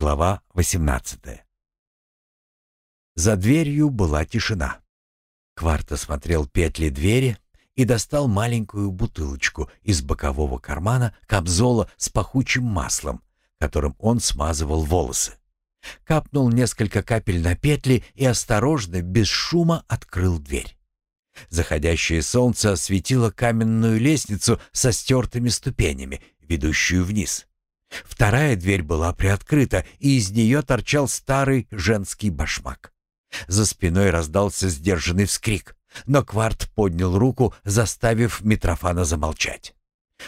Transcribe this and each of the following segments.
Глава 18 За дверью была тишина. Кварт осмотрел петли двери и достал маленькую бутылочку из бокового кармана камзола с пахучим маслом, которым он смазывал волосы. Капнул несколько капель на петли и осторожно, без шума, открыл дверь. Заходящее солнце осветило каменную лестницу со стертыми ступенями, ведущую вниз. Вторая дверь была приоткрыта, и из нее торчал старый женский башмак. За спиной раздался сдержанный вскрик, но Кварт поднял руку, заставив Митрофана замолчать.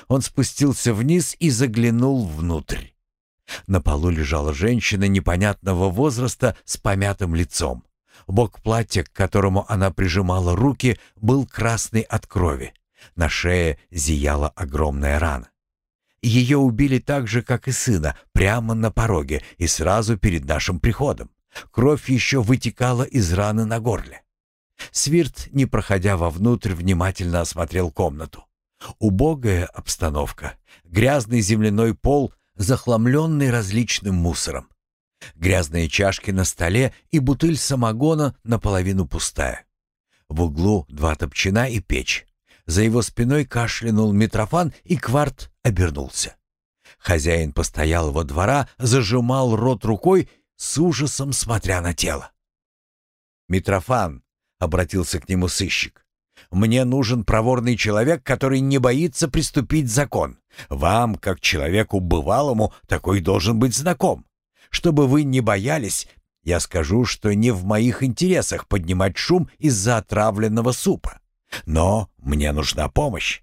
Он спустился вниз и заглянул внутрь. На полу лежала женщина непонятного возраста с помятым лицом. Бок платья, к которому она прижимала руки, был красный от крови. На шее зияла огромная рана. Ее убили так же, как и сына, прямо на пороге и сразу перед нашим приходом. Кровь еще вытекала из раны на горле. Свирт, не проходя вовнутрь, внимательно осмотрел комнату. Убогая обстановка, грязный земляной пол, захламленный различным мусором. Грязные чашки на столе и бутыль самогона наполовину пустая. В углу два топчина и печь. За его спиной кашлянул Митрофан, и Кварт обернулся. Хозяин постоялого двора зажимал рот рукой, с ужасом смотря на тело. «Митрофан», — обратился к нему сыщик, — «мне нужен проворный человек, который не боится приступить закон. Вам, как человеку бывалому, такой должен быть знаком. Чтобы вы не боялись, я скажу, что не в моих интересах поднимать шум из-за отравленного супа. Но мне нужна помощь.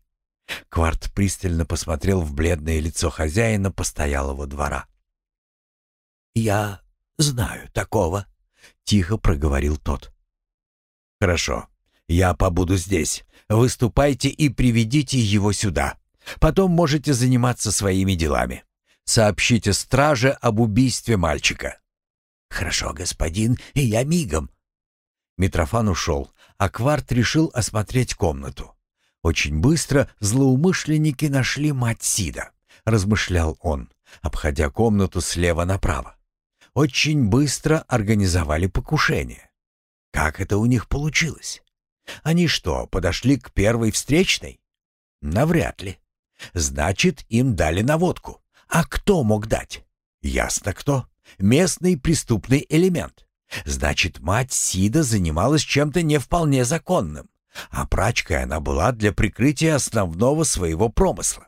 Кварт пристально посмотрел в бледное лицо хозяина постоялого двора. «Я знаю такого», — тихо проговорил тот. «Хорошо, я побуду здесь. Выступайте и приведите его сюда. Потом можете заниматься своими делами. Сообщите страже об убийстве мальчика». «Хорошо, господин, и я мигом». Митрофан ушел, а Кварт решил осмотреть комнату. Очень быстро злоумышленники нашли мать Сида, размышлял он, обходя комнату слева направо. Очень быстро организовали покушение. Как это у них получилось? Они что, подошли к первой встречной? Навряд ли. Значит, им дали наводку. А кто мог дать? Ясно кто. Местный преступный элемент. Значит, мать Сида занималась чем-то не вполне законным, а прачкой она была для прикрытия основного своего промысла.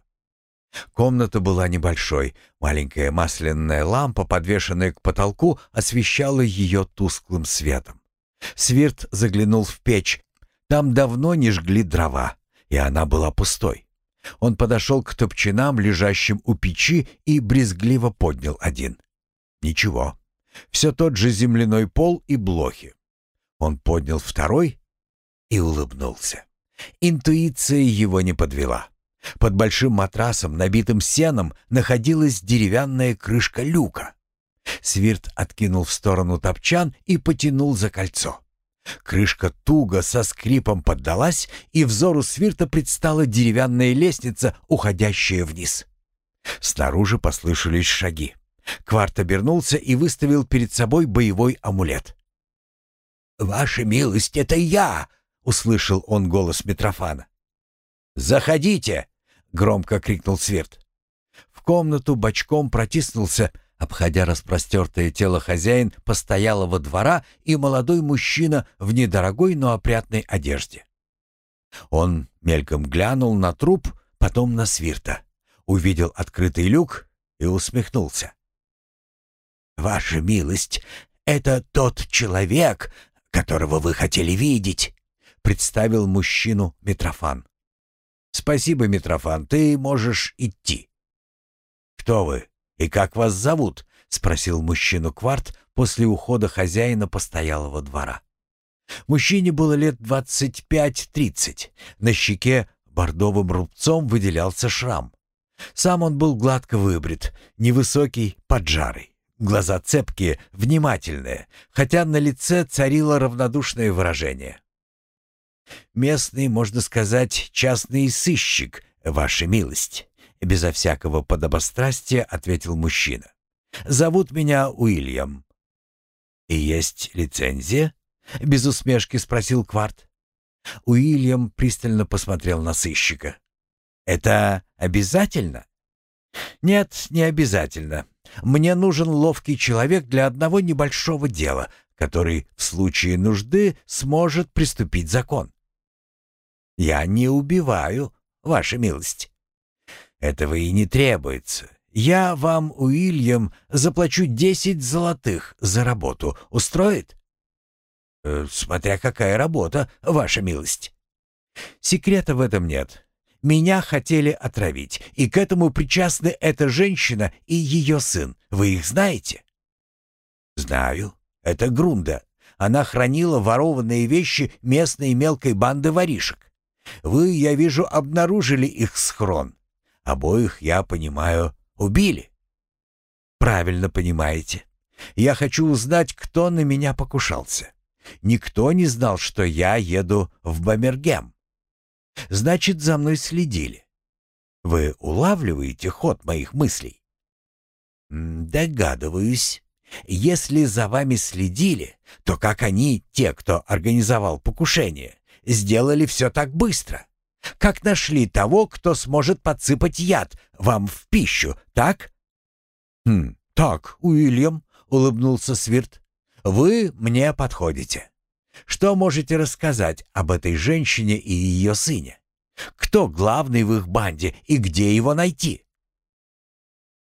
Комната была небольшой, маленькая масляная лампа, подвешенная к потолку, освещала ее тусклым светом. Свирт заглянул в печь. Там давно не жгли дрова, и она была пустой. Он подошел к топчинам, лежащим у печи, и брезгливо поднял один. Ничего, все тот же земляной пол и блохи. Он поднял второй и улыбнулся. Интуиция его не подвела. Под большим матрасом, набитым сеном, находилась деревянная крышка люка. Свирт откинул в сторону топчан и потянул за кольцо. Крышка туго со скрипом поддалась, и взору Свирта предстала деревянная лестница, уходящая вниз. Снаружи послышались шаги. Кварт обернулся и выставил перед собой боевой амулет. «Ваша милость, это я!» — услышал он голос Митрофана. «Заходите!» — громко крикнул Сверд. В комнату бочком протиснулся, обходя распростертое тело хозяин постоялого двора и молодой мужчина в недорогой, но опрятной одежде. Он мельком глянул на труп, потом на Свирта, увидел открытый люк и усмехнулся. «Ваша милость, это тот человек, которого вы хотели видеть», — представил мужчину Митрофан. «Спасибо, Митрофан, ты можешь идти». «Кто вы и как вас зовут?» — спросил мужчину Кварт после ухода хозяина постоялого двора. Мужчине было лет двадцать пять-тридцать. На щеке бордовым рубцом выделялся шрам. Сам он был гладко выбрит, невысокий, поджарый. Глаза цепкие, внимательные, хотя на лице царило равнодушное выражение. «Местный, можно сказать, частный сыщик, ваша милость», — безо всякого подобострастия ответил мужчина. Зовут меня Уильям». «И есть лицензия?» — без усмешки спросил Кварт. Уильям пристально посмотрел на сыщика. «Это обязательно?» «Нет, не обязательно. Мне нужен ловкий человек для одного небольшого дела, который в случае нужды сможет приступить закон». «Я не убиваю, ваша милость». «Этого и не требуется. Я вам, Уильям, заплачу десять золотых за работу. Устроит?» э, «Смотря какая работа, ваша милость». «Секрета в этом нет. Меня хотели отравить, и к этому причастны эта женщина и ее сын. Вы их знаете?» «Знаю. Это Грунда. Она хранила ворованные вещи местной мелкой банды воришек. Вы, я вижу, обнаружили их схрон. Обоих, я понимаю, убили». «Правильно понимаете. Я хочу узнать, кто на меня покушался. Никто не знал, что я еду в Бамергем. Значит, за мной следили. Вы улавливаете ход моих мыслей? Догадываюсь. Если за вами следили, то как они, те, кто организовал покушение, сделали все так быстро? Как нашли того, кто сможет подсыпать яд вам в пищу, так? Хм, так, Уильям, улыбнулся Свирт. Вы мне подходите. Что можете рассказать об этой женщине и ее сыне? Кто главный в их банде и где его найти?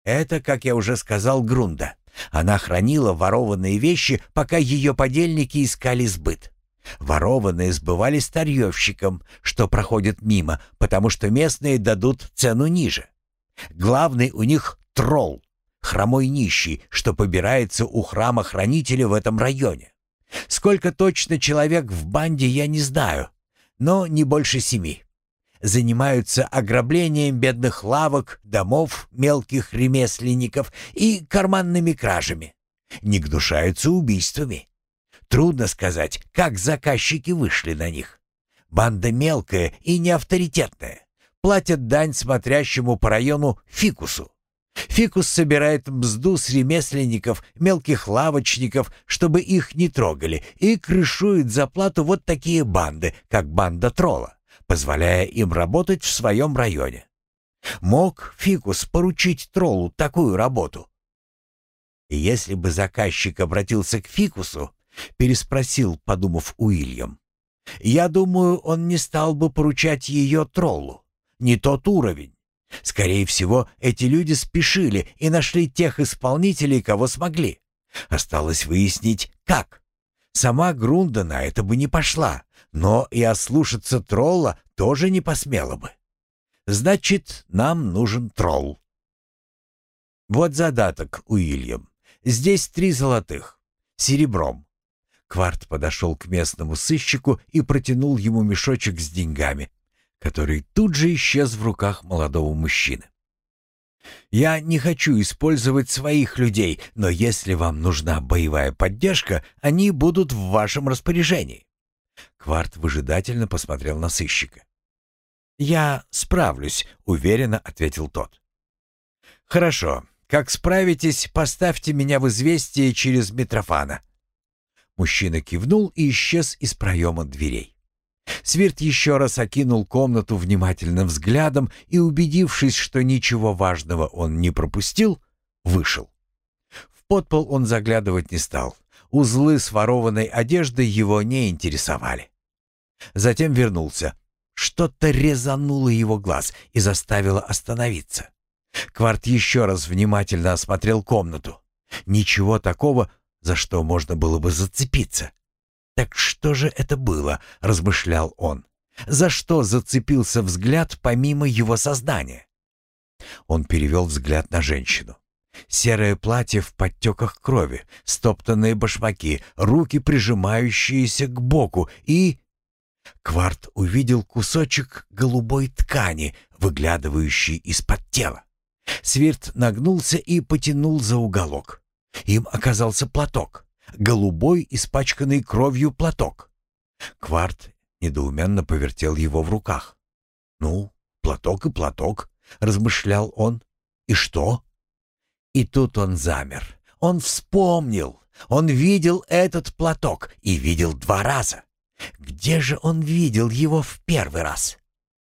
Это, как я уже сказал, Грунда. Она хранила ворованные вещи, пока ее подельники искали сбыт. Ворованные сбывали старьевщикам, что проходит мимо, потому что местные дадут цену ниже. Главный у них тролл, хромой нищий, что побирается у храма хранителя в этом районе. Сколько точно человек в банде, я не знаю, но не больше семи. Занимаются ограблением бедных лавок, домов, мелких ремесленников и карманными кражами. Не гнушаются убийствами. Трудно сказать, как заказчики вышли на них. Банда мелкая и неавторитетная. Платят дань смотрящему по району фикусу. Фикус собирает мзду с ремесленников, мелких лавочников, чтобы их не трогали, и крышует за плату вот такие банды, как банда тролла, позволяя им работать в своем районе. Мог Фикус поручить троллу такую работу? Если бы заказчик обратился к Фикусу, переспросил, подумав Уильям, я думаю, он не стал бы поручать ее троллу. Не тот уровень. Скорее всего, эти люди спешили и нашли тех исполнителей, кого смогли. Осталось выяснить, как. Сама Грунда на это бы не пошла, но и ослушаться тролла тоже не посмела бы. Значит, нам нужен тролл. Вот задаток, Уильям. Здесь три золотых. Серебром. Кварт подошел к местному сыщику и протянул ему мешочек с деньгами, который тут же исчез в руках молодого мужчины. «Я не хочу использовать своих людей, но если вам нужна боевая поддержка, они будут в вашем распоряжении». Кварт выжидательно посмотрел на сыщика. «Я справлюсь», — уверенно ответил тот. «Хорошо. Как справитесь, поставьте меня в известие через Митрофана». Мужчина кивнул и исчез из проема дверей. Свирт еще раз окинул комнату внимательным взглядом и, убедившись, что ничего важного он не пропустил, вышел. В подпол он заглядывать не стал. Узлы с ворованной одеждой его не интересовали. Затем вернулся. Что-то резануло его глаз и заставило остановиться. Кварт еще раз внимательно осмотрел комнату. Ничего такого, за что можно было бы зацепиться. «Так что же это было?» — размышлял он. «За что зацепился взгляд помимо его сознания?» Он перевел взгляд на женщину. Серое платье в подтеках крови, стоптанные башмаки, руки, прижимающиеся к боку и... Кварт увидел кусочек голубой ткани, выглядывающий из-под тела. Свирт нагнулся и потянул за уголок. Им оказался платок голубой, испачканный кровью платок. Кварт недоуменно повертел его в руках. «Ну, платок и платок», — размышлял он. «И что?» И тут он замер. Он вспомнил. Он видел этот платок и видел два раза. Где же он видел его в первый раз?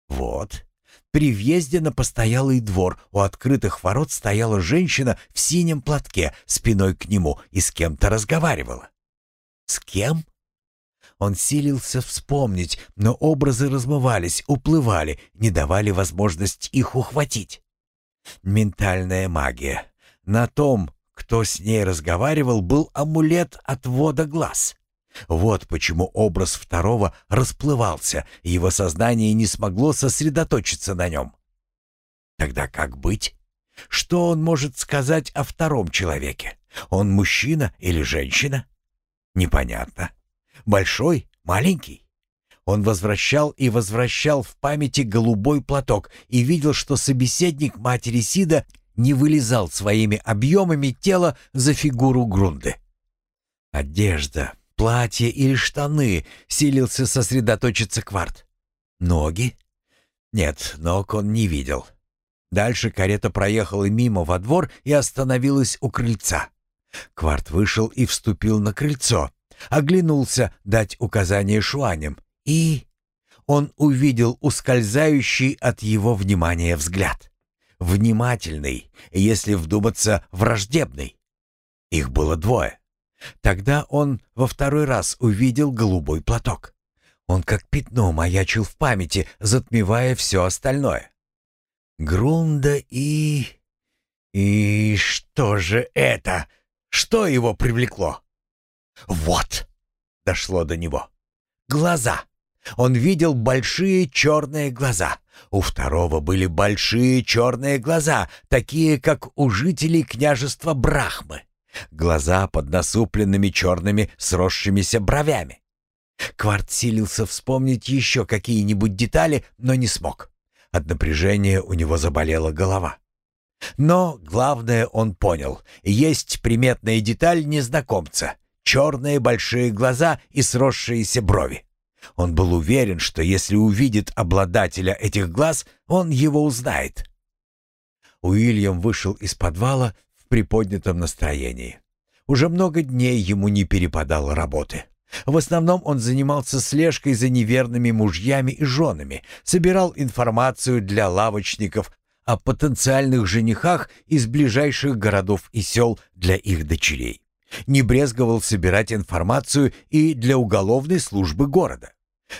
Вот. При въезде на постоялый двор у открытых ворот стояла женщина в синем платке спиной к нему и с кем-то разговаривала. С кем? Он силился вспомнить, но образы размывались, уплывали, не давали возможность их ухватить. Ментальная магия. На том, кто с ней разговаривал, был амулет отвода глаз. Вот почему образ второго расплывался, и его сознание не смогло сосредоточиться на нем. Тогда как быть? Что он может сказать о втором человеке? Он мужчина или женщина? Непонятно. Большой? Маленький? Он возвращал и возвращал в памяти голубой платок и видел, что собеседник матери Сида не вылезал своими объемами тела за фигуру Грунды. Одежда, платье или штаны, силился сосредоточиться Кварт. Ноги? Нет, ног он не видел. Дальше карета проехала мимо во двор и остановилась у крыльца. Кварт вышел и вступил на крыльцо, оглянулся дать указание шуаням и... Он увидел ускользающий от его внимания взгляд внимательный, если вдуматься, враждебный. Их было двое. Тогда он во второй раз увидел голубой платок. Он как пятно маячил в памяти, затмевая все остальное. Грунда и... И что же это? Что его привлекло? Вот! Дошло до него. Глаза. Он видел большие черные глаза. У второго были большие черные глаза, такие, как у жителей княжества Брахмы. Глаза под насупленными черными сросшимися бровями. Кварт силился вспомнить еще какие-нибудь детали, но не смог. От напряжения у него заболела голова. Но главное он понял. Есть приметная деталь незнакомца. Черные большие глаза и сросшиеся брови. Он был уверен, что если увидит обладателя этих глаз, он его узнает. Уильям вышел из подвала приподнятом настроении. Уже много дней ему не перепадало работы. В основном он занимался слежкой за неверными мужьями и женами, собирал информацию для лавочников о потенциальных женихах из ближайших городов и сел для их дочерей не брезговал собирать информацию и для уголовной службы города.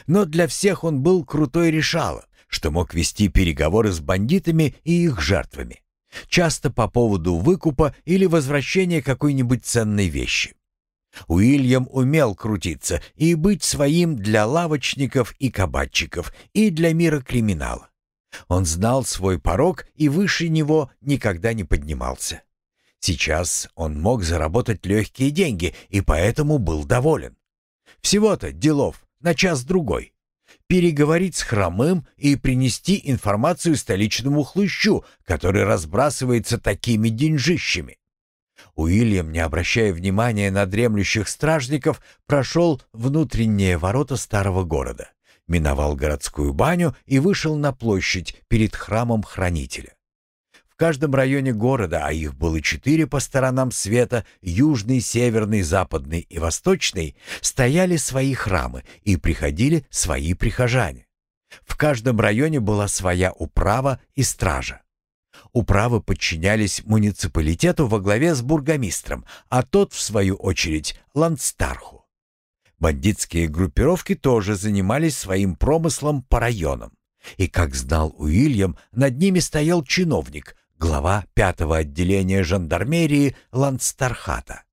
Но для всех он был крутой решало, что мог вести переговоры с бандитами и их жертвами. Часто по поводу выкупа или возвращения какой-нибудь ценной вещи. Уильям умел крутиться и быть своим для лавочников и кабачиков, и для мира криминала. Он знал свой порог и выше него никогда не поднимался. Сейчас он мог заработать легкие деньги и поэтому был доволен. Всего-то делов на час-другой. Переговорить с хромым и принести информацию столичному хлыщу, который разбрасывается такими деньжищами. Уильям, не обращая внимания на дремлющих стражников, прошел внутренние ворота старого города, миновал городскую баню и вышел на площадь перед храмом хранителя каждом районе города, а их было четыре по сторонам света, южный, северный, западный и восточный, стояли свои храмы и приходили свои прихожане. В каждом районе была своя управа и стража. Управы подчинялись муниципалитету во главе с бургомистром, а тот, в свою очередь, ландстарху. Бандитские группировки тоже занимались своим промыслом по районам. И, как знал Уильям, над ними стоял чиновник, глава пятого отделения жандармерии Ландстархата.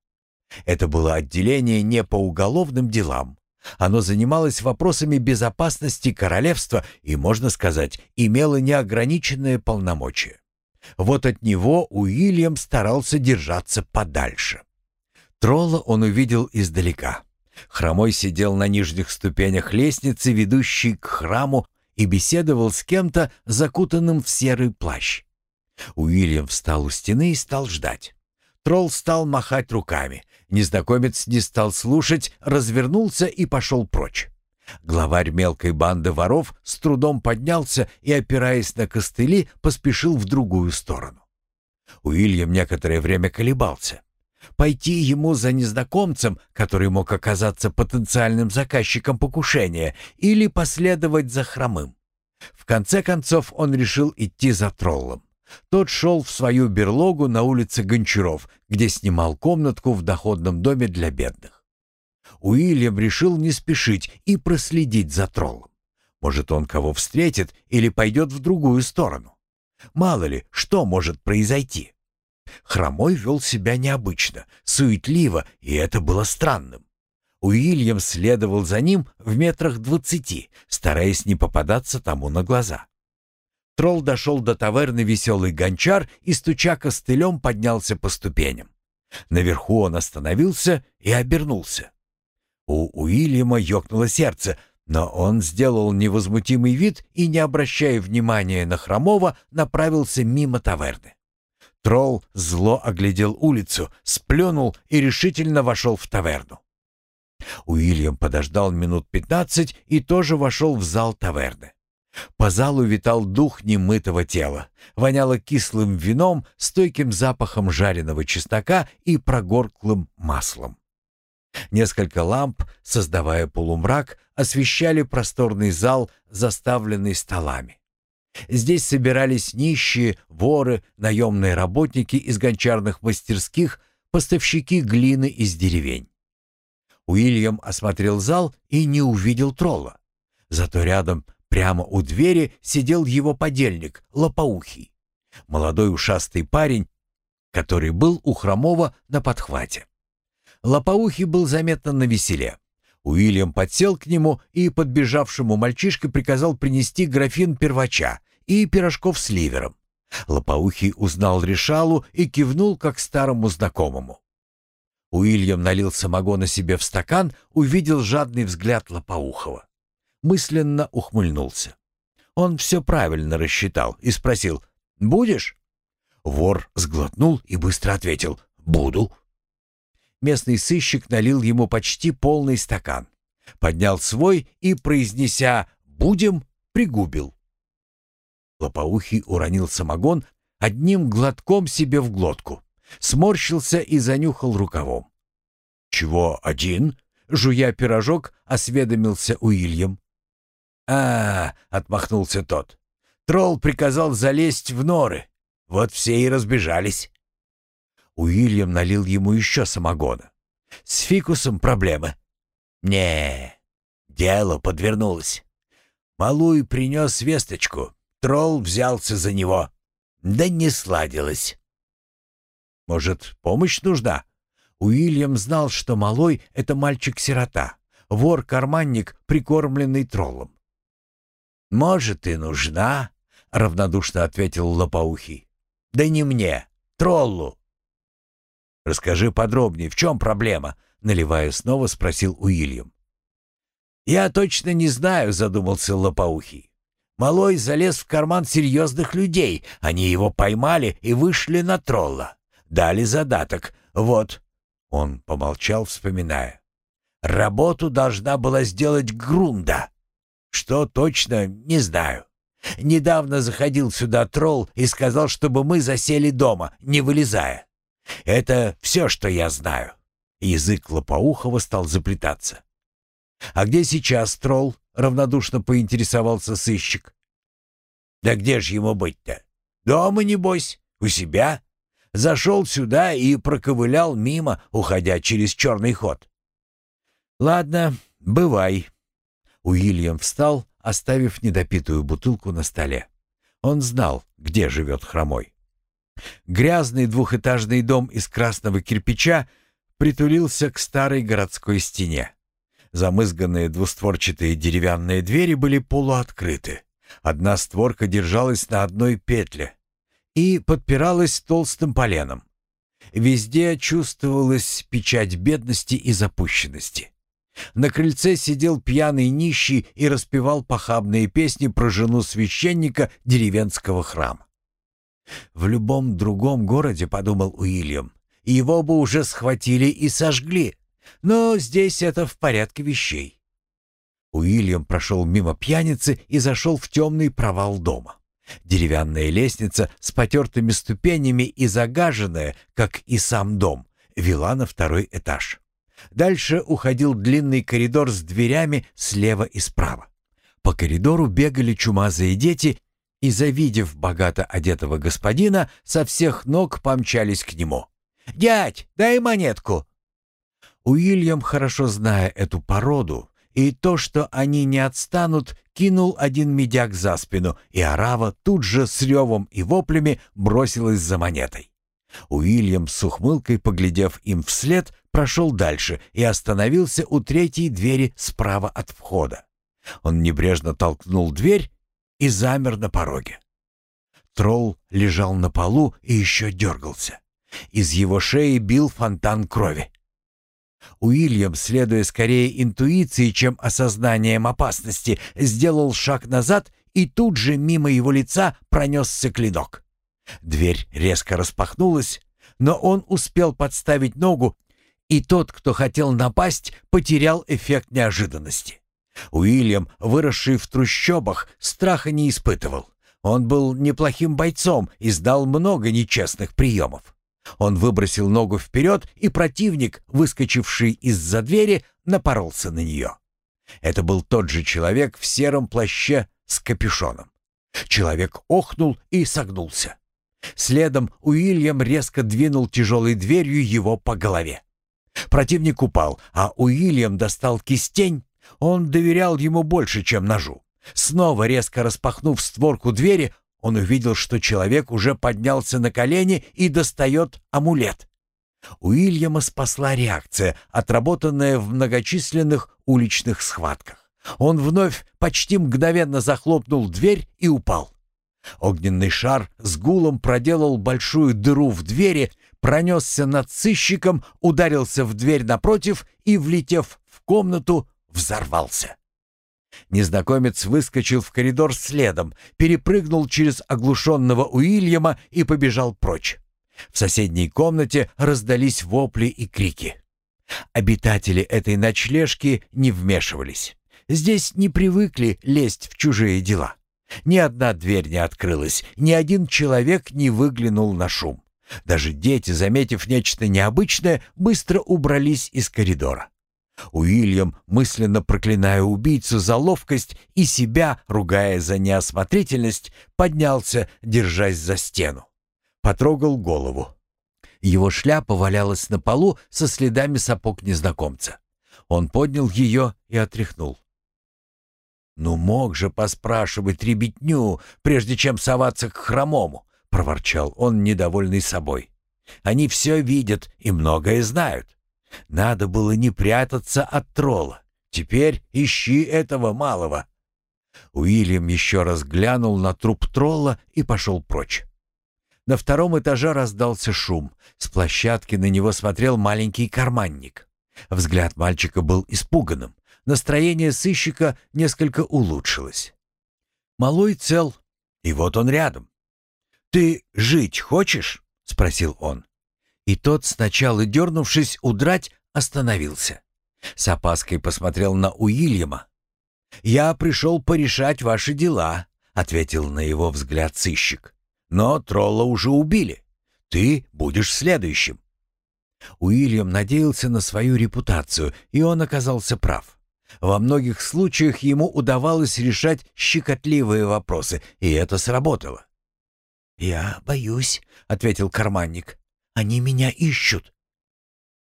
Это было отделение не по уголовным делам. Оно занималось вопросами безопасности королевства и, можно сказать, имело неограниченные полномочия. Вот от него Уильям старался держаться подальше. Тролла он увидел издалека. Хромой сидел на нижних ступенях лестницы, ведущей к храму, и беседовал с кем-то, закутанным в серый плащ. Уильям встал у стены и стал ждать. Тролл стал махать руками. Незнакомец не стал слушать, развернулся и пошел прочь. Главарь мелкой банды воров с трудом поднялся и, опираясь на костыли, поспешил в другую сторону. Уильям некоторое время колебался. Пойти ему за незнакомцем, который мог оказаться потенциальным заказчиком покушения, или последовать за хромым. В конце концов он решил идти за троллом. Тот шел в свою берлогу на улице Гончаров, где снимал комнатку в доходном доме для бедных. Уильям решил не спешить и проследить за троллом. Может, он кого встретит или пойдет в другую сторону. Мало ли, что может произойти. Хромой вел себя необычно, суетливо, и это было странным. Уильям следовал за ним в метрах двадцати, стараясь не попадаться тому на глаза. Тролл дошел до таверны «Веселый гончар» и, стуча костылем, поднялся по ступеням. Наверху он остановился и обернулся. У Уильяма ёкнуло сердце, но он сделал невозмутимый вид и, не обращая внимания на Хромова, направился мимо таверны. Тролл зло оглядел улицу, сплюнул и решительно вошел в таверну. Уильям подождал минут пятнадцать и тоже вошел в зал таверны. По залу витал дух немытого тела, воняло кислым вином, стойким запахом жареного чеснока и прогорклым маслом. Несколько ламп, создавая полумрак, освещали просторный зал, заставленный столами. Здесь собирались нищие, воры, наемные работники из гончарных мастерских, поставщики глины из деревень. Уильям осмотрел зал и не увидел тролла. Зато рядом, прямо у двери, сидел его подельник, Лопоухий. Молодой ушастый парень, который был у Хромова на подхвате. Лопоухий был заметно навеселе. Уильям подсел к нему и подбежавшему мальчишке приказал принести графин первача и пирожков с ливером. Лопоухий узнал решалу и кивнул как старому знакомому. Уильям налил самогона себе в стакан, увидел жадный взгляд Лопоухова. Мысленно ухмыльнулся. Он все правильно рассчитал и спросил «Будешь?» Вор сглотнул и быстро ответил «Буду». Местный сыщик налил ему почти полный стакан. Поднял свой и, произнеся «будем», пригубил. Лопоухий уронил самогон одним глотком себе в глотку. Сморщился и занюхал рукавом. «Чего один?» — жуя пирожок, осведомился Уильям. А, -а, -а отмахнулся тот. «Тролл приказал залезть в норы. Вот все и разбежались». Уильям налил ему еще самогона. «С фикусом проблемы?» «Не, дело подвернулось. Малуй принес весточку. Тролл взялся за него. Да не сладилось». «Может, помощь нужна?» Уильям знал, что Малой — это мальчик-сирота, вор-карманник, прикормленный троллом. «Может, и нужна», — равнодушно ответил Лопоухий. «Да не мне, троллу. «Расскажи подробнее, в чем проблема?» Наливая снова, спросил Уильям. «Я точно не знаю», — задумался Лопоухий. Малой залез в карман серьезных людей. Они его поймали и вышли на тролла. Дали задаток. Вот. Он помолчал, вспоминая. Работу должна была сделать Грунда. Что точно, не знаю. Недавно заходил сюда тролл и сказал, чтобы мы засели дома, не вылезая. Это все, что я знаю. Язык Лопоухова стал заплетаться. «А где сейчас тролл?» — равнодушно поинтересовался сыщик. «Да где ж ему быть-то? Дома, небось, у себя?» Зашел сюда и проковылял мимо, уходя через черный ход. «Ладно, бывай». Уильям встал, оставив недопитую бутылку на столе. Он знал, где живет хромой. Грязный двухэтажный дом из красного кирпича притулился к старой городской стене. Замызганные двустворчатые деревянные двери были полуоткрыты. Одна створка держалась на одной петле и подпиралась толстым поленом. Везде чувствовалась печать бедности и запущенности. На крыльце сидел пьяный нищий и распевал похабные песни про жену священника деревенского храма. В любом другом городе, подумал Уильям, его бы уже схватили и сожгли. Но здесь это в порядке вещей. Уильям прошел мимо пьяницы и зашел в темный провал дома. Деревянная лестница с потертыми ступенями и загаженная, как и сам дом, вела на второй этаж. Дальше уходил длинный коридор с дверями слева и справа. По коридору бегали чумазые дети и, завидев богато одетого господина, со всех ног помчались к нему. «Дядь, дай монетку!» Уильям, хорошо зная эту породу, и то, что они не отстанут, кинул один медяк за спину, и арава тут же с ревом и воплями бросилась за монетой. Уильям с ухмылкой, поглядев им вслед, прошел дальше и остановился у третьей двери справа от входа. Он небрежно толкнул дверь и замер на пороге. Тролл лежал на полу и еще дергался. Из его шеи бил фонтан крови. Уильям, следуя скорее интуиции, чем осознанием опасности, сделал шаг назад, и тут же мимо его лица пронесся клинок. Дверь резко распахнулась, но он успел подставить ногу, и тот, кто хотел напасть, потерял эффект неожиданности. Уильям, выросший в трущобах, страха не испытывал. Он был неплохим бойцом и сдал много нечестных приемов. Он выбросил ногу вперед, и противник, выскочивший из-за двери, напоролся на нее. Это был тот же человек в сером плаще с капюшоном. Человек охнул и согнулся. Следом Уильям резко двинул тяжелой дверью его по голове. Противник упал, а Уильям достал кистень. Он доверял ему больше, чем ножу. Снова резко распахнув створку двери, он увидел, что человек уже поднялся на колени и достает амулет. Уильяма спасла реакция, отработанная в многочисленных уличных схватках. Он вновь почти мгновенно захлопнул дверь и упал. Огненный шар с гулом проделал большую дыру в двери, пронесся над сыщиком, ударился в дверь напротив и, влетев в комнату, взорвался. Незнакомец выскочил в коридор следом, перепрыгнул через оглушенного Уильяма и побежал прочь. В соседней комнате раздались вопли и крики. Обитатели этой ночлежки не вмешивались. Здесь не привыкли лезть в чужие дела. Ни одна дверь не открылась, ни один человек не выглянул на шум. Даже дети, заметив нечто необычное, быстро убрались из коридора. Уильям, мысленно проклиная убийцу за ловкость и себя, ругая за неосмотрительность, поднялся, держась за стену. Потрогал голову. Его шляпа валялась на полу со следами сапог незнакомца. Он поднял ее и отряхнул. «Ну мог же поспрашивать ребятню, прежде чем соваться к хромому», — проворчал он, недовольный собой. «Они все видят и многое знают. Надо было не прятаться от тролла. Теперь ищи этого малого». Уильям еще раз глянул на труп тролла и пошел прочь. На втором этаже раздался шум. С площадки на него смотрел маленький карманник. Взгляд мальчика был испуганным. Настроение сыщика несколько улучшилось. Малой цел, и вот он рядом. «Ты жить хочешь?» — спросил он. И тот, сначала дернувшись удрать, остановился. С опаской посмотрел на Уильяма. «Я пришел порешать ваши дела», — ответил на его взгляд сыщик. «Но тролла уже убили. Ты будешь следующим». Уильям надеялся на свою репутацию, и он оказался прав. Во многих случаях ему удавалось решать щекотливые вопросы, и это сработало. «Я боюсь», — ответил карманник. Они меня ищут».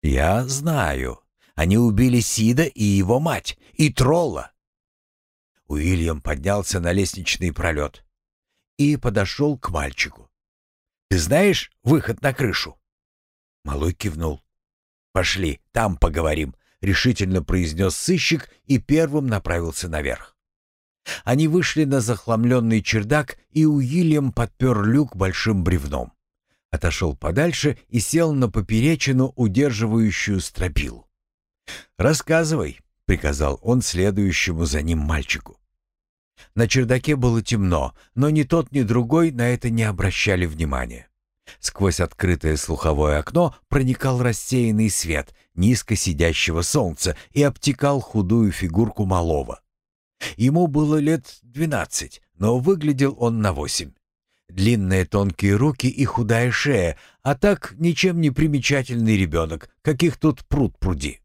«Я знаю. Они убили Сида и его мать, и Тролла». Уильям поднялся на лестничный пролет и подошел к мальчику. «Ты знаешь выход на крышу?» Малой кивнул. «Пошли, там поговорим», — решительно произнес сыщик и первым направился наверх. Они вышли на захламленный чердак, и Уильям подпер люк большим бревном отошел подальше и сел на поперечину, удерживающую стропилу. «Рассказывай», — приказал он следующему за ним мальчику. На чердаке было темно, но ни тот, ни другой на это не обращали внимания. Сквозь открытое слуховое окно проникал рассеянный свет низко сидящего солнца и обтекал худую фигурку малого. Ему было лет двенадцать, но выглядел он на восемь. Длинные тонкие руки и худая шея, а так ничем не примечательный ребенок, каких тут пруд пруди.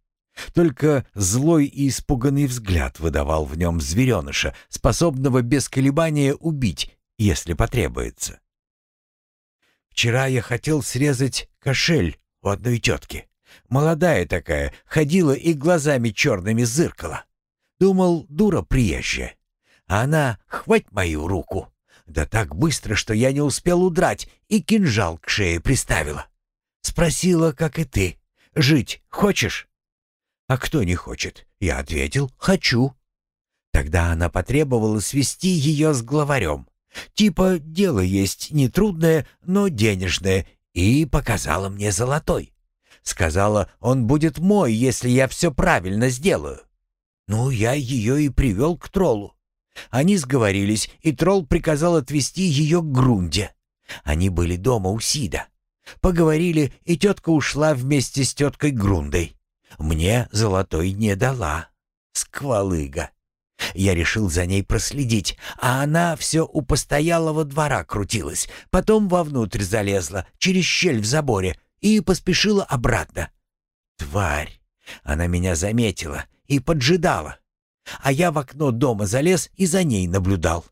Только злой и испуганный взгляд выдавал в нем звереныша, способного без колебания убить, если потребуется. «Вчера я хотел срезать кошель у одной тетки. Молодая такая, ходила и глазами черными зыркала. Думал, дура приезжая. А она, хвать мою руку. Да так быстро, что я не успел удрать, и кинжал к шее приставила. Спросила, как и ты. «Жить хочешь?» «А кто не хочет?» Я ответил «хочу». Тогда она потребовала свести ее с главарем. Типа дело есть нетрудное, но денежное, и показала мне золотой. Сказала, он будет мой, если я все правильно сделаю. Ну, я ее и привел к троллу. Они сговорились, и тролл приказал отвезти ее к Грунде. Они были дома у Сида. Поговорили, и тетка ушла вместе с теткой Грундой. Мне золотой не дала. Сквалыга. Я решил за ней проследить, а она все у постоялого двора крутилась, потом вовнутрь залезла, через щель в заборе, и поспешила обратно. Тварь! Она меня заметила и поджидала. А я в окно дома залез и за ней наблюдал.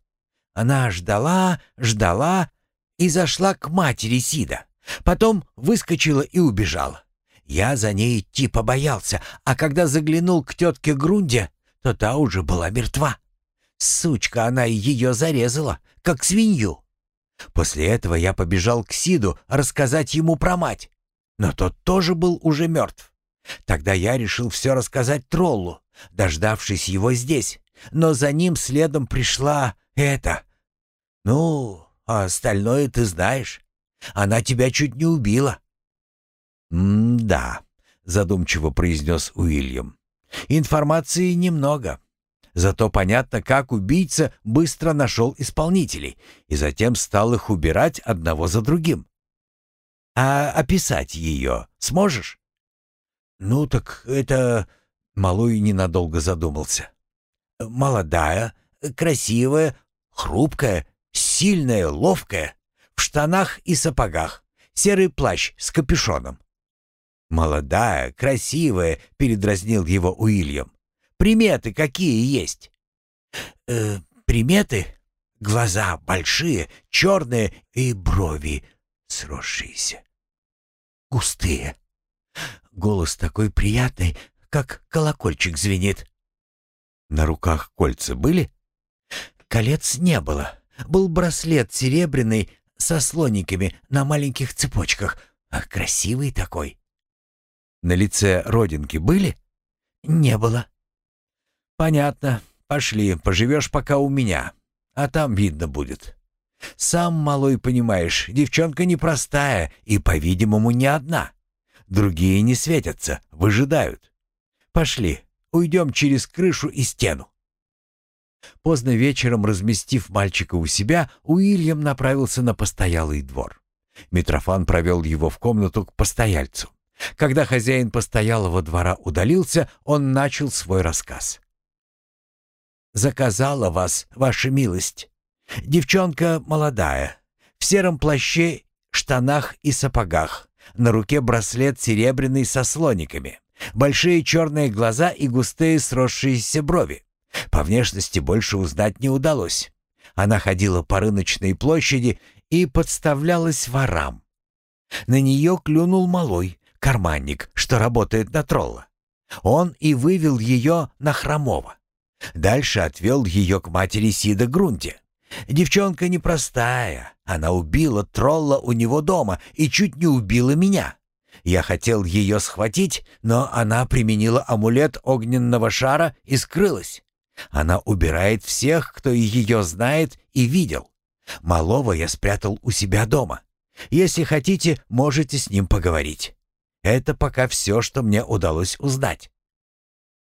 Она ждала, ждала и зашла к матери Сида. Потом выскочила и убежала. Я за ней идти побоялся, а когда заглянул к тетке Грунде, то та уже была мертва. Сучка, она ее зарезала, как свинью. После этого я побежал к Сиду рассказать ему про мать, но тот тоже был уже мертв. Тогда я решил все рассказать Троллу, дождавшись его здесь, но за ним следом пришла эта. Ну, а остальное ты знаешь. Она тебя чуть не убила». «М-да», — задумчиво произнес Уильям. «Информации немного. Зато понятно, как убийца быстро нашел исполнителей и затем стал их убирать одного за другим. А описать ее сможешь?» «Ну так это...» — Малой ненадолго задумался. «Молодая, красивая, хрупкая, сильная, ловкая, в штанах и сапогах, серый плащ с капюшоном». «Молодая, красивая», — передразнил его Уильям. «Приметы какие есть?» э, «Приметы? Глаза большие, черные и брови сросшиеся. Густые. Голос такой приятный, как колокольчик звенит. На руках кольца были? Колец не было. Был браслет серебряный со слониками на маленьких цепочках. А красивый такой. На лице родинки были? Не было. Понятно. Пошли, поживешь пока у меня. А там видно будет. Сам, малой, понимаешь, девчонка непростая и, по-видимому, не одна. Другие не светятся, выжидают. Пошли, уйдем через крышу и стену. Поздно вечером, разместив мальчика у себя, Уильям направился на постоялый двор. Митрофан провел его в комнату к постояльцу. Когда хозяин постоялого двора удалился, он начал свой рассказ. «Заказала вас, ваша милость. Девчонка молодая, в сером плаще, штанах и сапогах. На руке браслет серебряный со слониками. Большие черные глаза и густые сросшиеся брови. По внешности больше узнать не удалось. Она ходила по рыночной площади и подставлялась ворам. На нее клюнул малой, карманник, что работает на тролла. Он и вывел ее на Хромова. Дальше отвел ее к матери Сида Грунте. Девчонка непростая. Она убила тролла у него дома и чуть не убила меня. Я хотел ее схватить, но она применила амулет огненного шара и скрылась. Она убирает всех, кто ее знает и видел. Малого я спрятал у себя дома. Если хотите, можете с ним поговорить. Это пока все, что мне удалось узнать».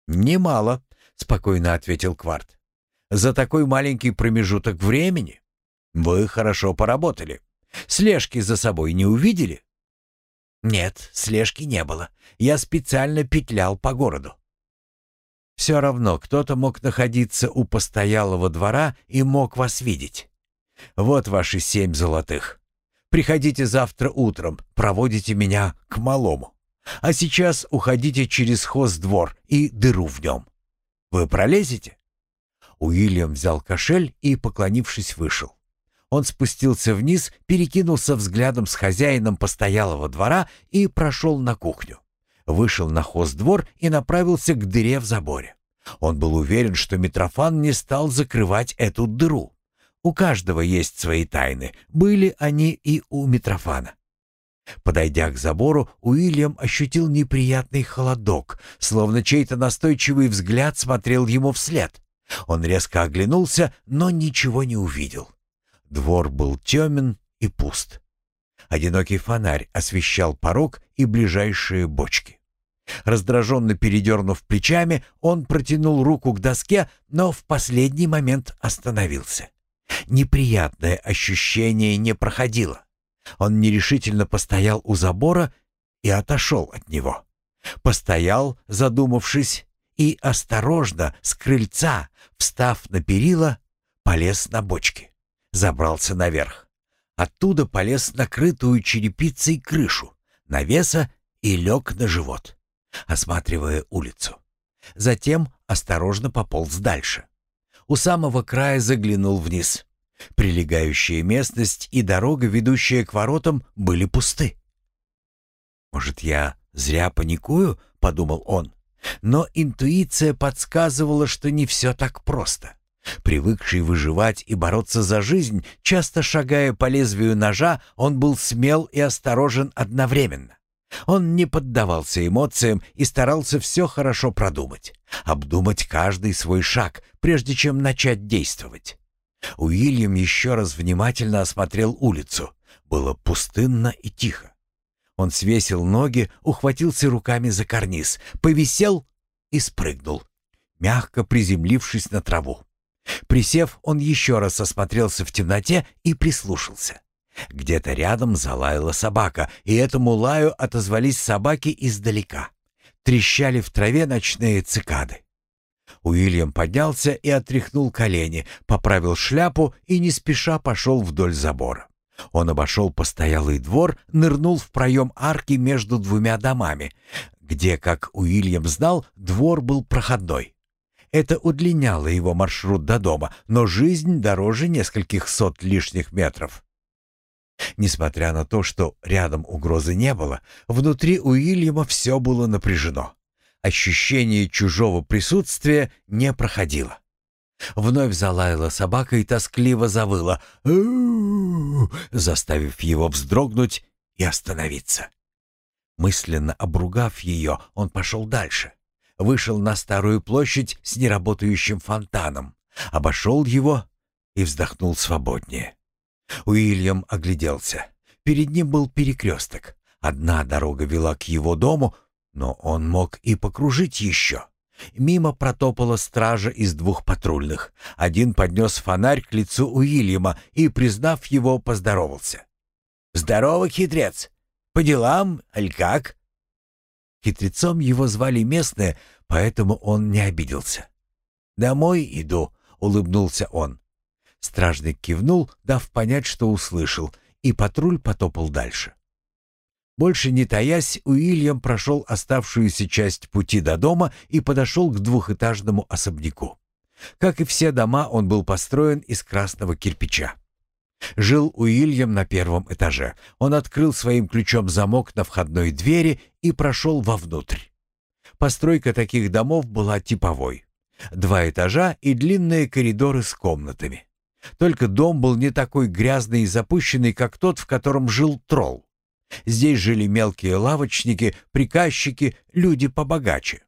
«Немало», — спокойно ответил Кварт. За такой маленький промежуток времени вы хорошо поработали. Слежки за собой не увидели? Нет, слежки не было. Я специально петлял по городу. Все равно кто-то мог находиться у постоялого двора и мог вас видеть. Вот ваши семь золотых. Приходите завтра утром, проводите меня к малому. А сейчас уходите через хоздвор и дыру в нем. Вы пролезете?» Уильям взял кошель и, поклонившись, вышел. Он спустился вниз, перекинулся взглядом с хозяином постоялого двора и прошел на кухню. Вышел на хоздвор и направился к дыре в заборе. Он был уверен, что Митрофан не стал закрывать эту дыру. У каждого есть свои тайны, были они и у Митрофана. Подойдя к забору, Уильям ощутил неприятный холодок, словно чей-то настойчивый взгляд смотрел ему вслед. Он резко оглянулся, но ничего не увидел. Двор был темен и пуст. Одинокий фонарь освещал порог и ближайшие бочки. Раздраженно передернув плечами, он протянул руку к доске, но в последний момент остановился. Неприятное ощущение не проходило. Он нерешительно постоял у забора и отошел от него. Постоял, задумавшись, и осторожно с крыльца, встав на перила, полез на бочки. Забрался наверх. Оттуда полез на крытую черепицей крышу, навеса и лег на живот, осматривая улицу. Затем осторожно пополз дальше. У самого края заглянул вниз. Прилегающая местность и дорога, ведущая к воротам, были пусты. «Может, я зря паникую?» — подумал он. Но интуиция подсказывала, что не все так просто. Привыкший выживать и бороться за жизнь, часто шагая по лезвию ножа, он был смел и осторожен одновременно. Он не поддавался эмоциям и старался все хорошо продумать, обдумать каждый свой шаг, прежде чем начать действовать. Уильям еще раз внимательно осмотрел улицу. Было пустынно и тихо. Он свесил ноги, ухватился руками за карниз, повисел и спрыгнул, мягко приземлившись на траву. Присев, он еще раз осмотрелся в темноте и прислушался. Где-то рядом залаяла собака, и этому лаю отозвались собаки издалека. Трещали в траве ночные цикады. Уильям поднялся и отряхнул колени, поправил шляпу и не спеша пошел вдоль забора. Он обошел постоялый двор, нырнул в проем арки между двумя домами, где, как Уильям знал, двор был проходной. Это удлиняло его маршрут до дома, но жизнь дороже нескольких сот лишних метров. Несмотря на то, что рядом угрозы не было, внутри Уильяма все было напряжено ощущение чужого присутствия не проходило. Вновь залаяла собака и тоскливо завыла, заставив его вздрогнуть и остановиться. Мысленно обругав ее, он пошел дальше. Вышел на старую площадь с неработающим фонтаном, обошел его и вздохнул свободнее. Уильям огляделся. Перед ним был перекресток. Одна дорога вела к его дому, но он мог и покружить еще. Мимо протопала стража из двух патрульных. Один поднес фонарь к лицу Уильяма и, признав его, поздоровался. «Здорово, хитрец! По делам, аль как?» Хитрецом его звали местные, поэтому он не обиделся. «Домой иду», — улыбнулся он. Стражник кивнул, дав понять, что услышал, и патруль потопал дальше. Больше не таясь, Уильям прошел оставшуюся часть пути до дома и подошел к двухэтажному особняку. Как и все дома, он был построен из красного кирпича. Жил Уильям на первом этаже. Он открыл своим ключом замок на входной двери и прошел вовнутрь. Постройка таких домов была типовой. Два этажа и длинные коридоры с комнатами. Только дом был не такой грязный и запущенный, как тот, в котором жил тролл. Здесь жили мелкие лавочники, приказчики, люди побогаче.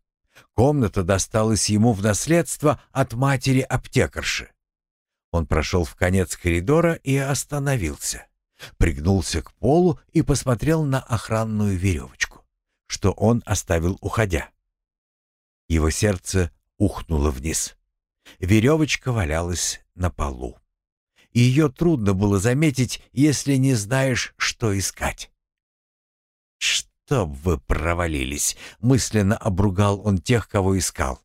Комната досталась ему в наследство от матери-аптекарши. Он прошел в конец коридора и остановился. Пригнулся к полу и посмотрел на охранную веревочку, что он оставил уходя. Его сердце ухнуло вниз. Веревочка валялась на полу. Ее трудно было заметить, если не знаешь, что искать. «Чтоб вы провалились!» — мысленно обругал он тех, кого искал.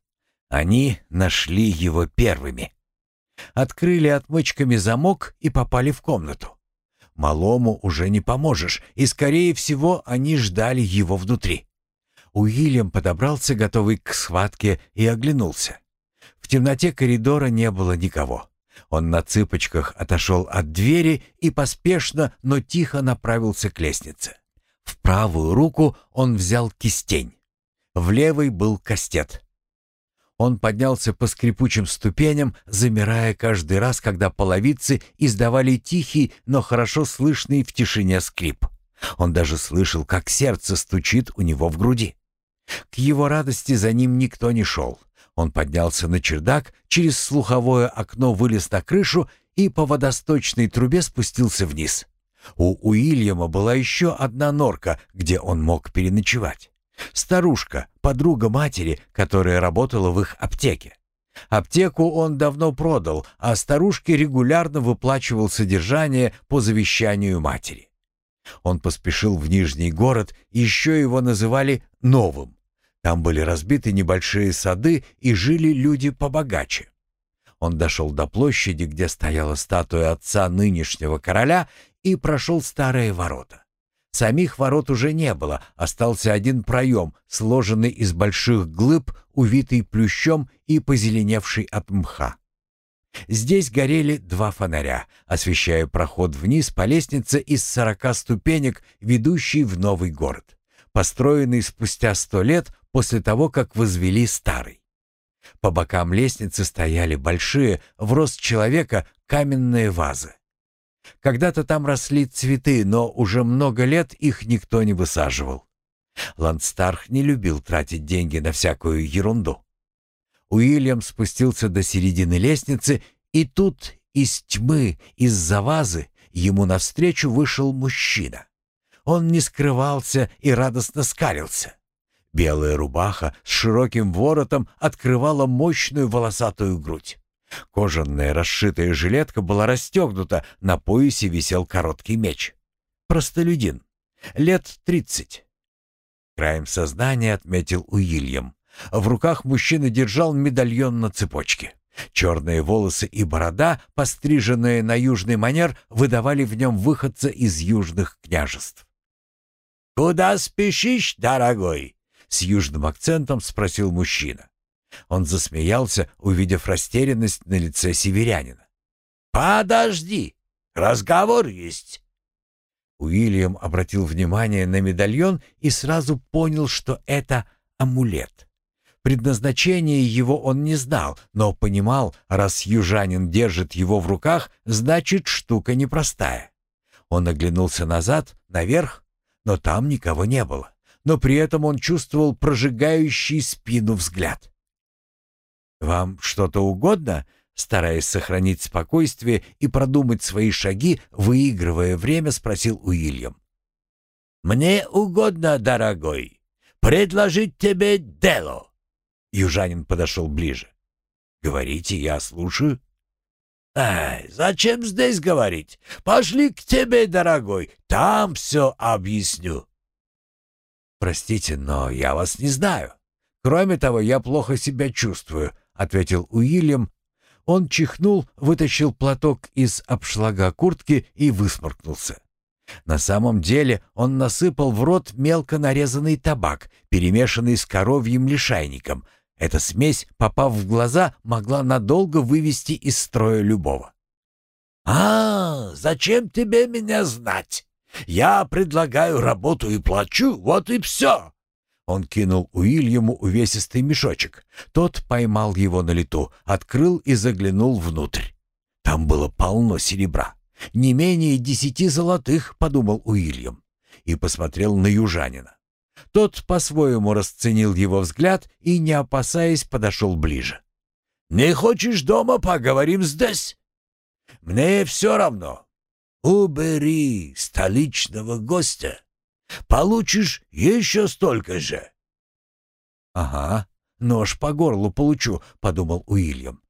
Они нашли его первыми. Открыли отмычками замок и попали в комнату. Малому уже не поможешь, и, скорее всего, они ждали его внутри. Уильям подобрался, готовый к схватке, и оглянулся. В темноте коридора не было никого. Он на цыпочках отошел от двери и поспешно, но тихо направился к лестнице. Правую руку он взял кистень. В левой был кастет. Он поднялся по скрипучим ступеням, замирая каждый раз, когда половицы издавали тихий, но хорошо слышный в тишине скрип. Он даже слышал, как сердце стучит у него в груди. К его радости за ним никто не шел. Он поднялся на чердак, через слуховое окно вылез на крышу и по водосточной трубе спустился вниз. У Уильяма была еще одна норка, где он мог переночевать. Старушка, подруга матери, которая работала в их аптеке. Аптеку он давно продал, а старушке регулярно выплачивал содержание по завещанию матери. Он поспешил в Нижний город, еще его называли «Новым». Там были разбиты небольшие сады и жили люди побогаче. Он дошел до площади, где стояла статуя отца нынешнего короля, и прошел старые ворота. Самих ворот уже не было, остался один проем, сложенный из больших глыб, увитый плющом и позеленевший от мха. Здесь горели два фонаря, освещая проход вниз по лестнице из сорока ступенек, ведущей в новый город, построенный спустя сто лет после того, как возвели старый. По бокам лестницы стояли большие, в рост человека, каменные вазы. Когда-то там росли цветы, но уже много лет их никто не высаживал. Ландстарх не любил тратить деньги на всякую ерунду. Уильям спустился до середины лестницы, и тут из тьмы, из-за вазы, ему навстречу вышел мужчина. Он не скрывался и радостно скалился. Белая рубаха с широким воротом открывала мощную волосатую грудь. Кожаная расшитая жилетка была расстегнута, на поясе висел короткий меч. Простолюдин. Лет тридцать. Краем сознания отметил Уильям. В руках мужчина держал медальон на цепочке. Черные волосы и борода, постриженные на южный манер, выдавали в нем выходца из южных княжеств. «Куда спешишь, дорогой?» — с южным акцентом спросил мужчина. Он засмеялся, увидев растерянность на лице северянина. «Подожди, разговор есть». Уильям обратил внимание на медальон и сразу понял, что это амулет. Предназначение его он не знал, но понимал, раз южанин держит его в руках, значит, штука непростая. Он оглянулся назад, наверх, но там никого не было. Но при этом он чувствовал прожигающий спину взгляд. «Вам что-то угодно?» Стараясь сохранить спокойствие и продумать свои шаги, выигрывая время, спросил Уильям. «Мне угодно, дорогой, предложить тебе дело». Южанин подошел ближе. «Говорите, я слушаю». «Ай, зачем здесь говорить? Пошли к тебе, дорогой, там все объясню». «Простите, но я вас не знаю. Кроме того, я плохо себя чувствую ответил Уильям. Он чихнул, вытащил платок из обшлага куртки и высморкнулся. На самом деле он насыпал в рот мелко нарезанный табак, перемешанный с коровьим лишайником. Эта смесь, попав в глаза, могла надолго вывести из строя любого. «А, зачем тебе меня знать? Я предлагаю работу и плачу, вот и все!» Он кинул Уильяму увесистый мешочек. Тот поймал его на лету, открыл и заглянул внутрь. Там было полно серебра. «Не менее десяти золотых», — подумал Уильям, и посмотрел на южанина. Тот по-своему расценил его взгляд и, не опасаясь, подошел ближе. «Не хочешь дома, поговорим здесь?» «Мне все равно. Убери столичного гостя». Получишь еще столько же». «Ага, нож по горлу получу», — подумал Уильям.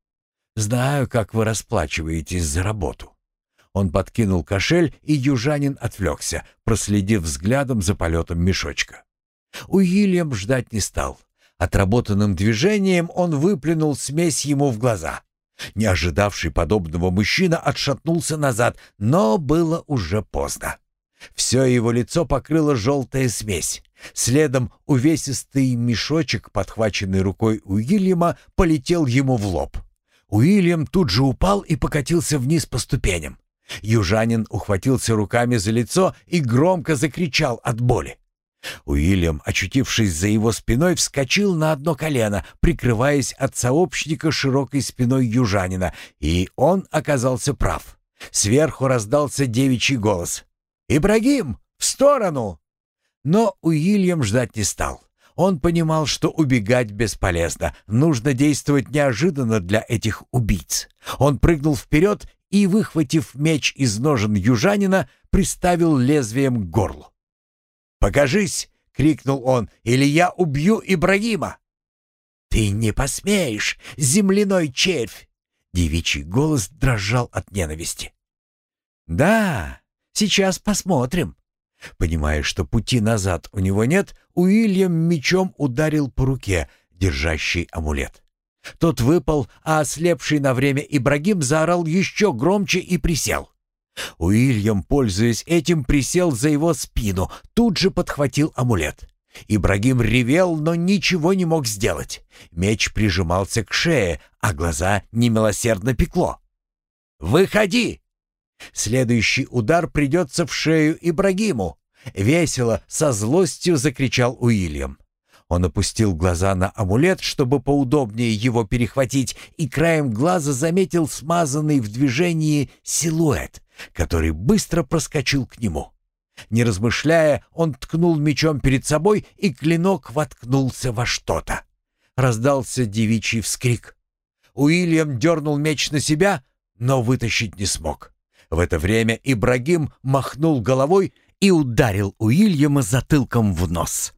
«Знаю, как вы расплачиваетесь за работу». Он подкинул кошель, и южанин отвлекся, проследив взглядом за полетом мешочка. Уильям ждать не стал. Отработанным движением он выплюнул смесь ему в глаза. Не ожидавший подобного мужчина отшатнулся назад, но было уже поздно. Все его лицо покрыло желтая смесь. Следом увесистый мешочек, подхваченный рукой Уильяма, полетел ему в лоб. Уильям тут же упал и покатился вниз по ступеням. Южанин ухватился руками за лицо и громко закричал от боли. Уильям, очутившись за его спиной, вскочил на одно колено, прикрываясь от сообщника широкой спиной южанина, и он оказался прав. Сверху раздался девичий голос. «Ибрагим, в сторону!» Но Уильям ждать не стал. Он понимал, что убегать бесполезно, нужно действовать неожиданно для этих убийц. Он прыгнул вперед и, выхватив меч из ножен южанина, приставил лезвием к горлу. «Покажись!» — крикнул он, — «или я убью Ибрагима!» «Ты не посмеешь, земляной червь!» Девичий голос дрожал от ненависти. «Да, сейчас посмотрим». Понимая, что пути назад у него нет, Уильям мечом ударил по руке, держащей амулет. Тот выпал, а ослепший на время Ибрагим заорал еще громче и присел. Уильям, пользуясь этим, присел за его спину, тут же подхватил амулет. Ибрагим ревел, но ничего не мог сделать. Меч прижимался к шее, а глаза немилосердно пекло. «Выходи!» Следующий удар придется в шею Ибрагиму. Весело, со злостью закричал Уильям. Он опустил глаза на амулет, чтобы поудобнее его перехватить, и краем глаза заметил смазанный в движении силуэт, который быстро проскочил к нему. Не размышляя, он ткнул мечом перед собой, и клинок воткнулся во что-то. Раздался девичий вскрик. Уильям дернул меч на себя, но вытащить не смог. В это время Ибрагим махнул головой и ударил Уильяма затылком в нос.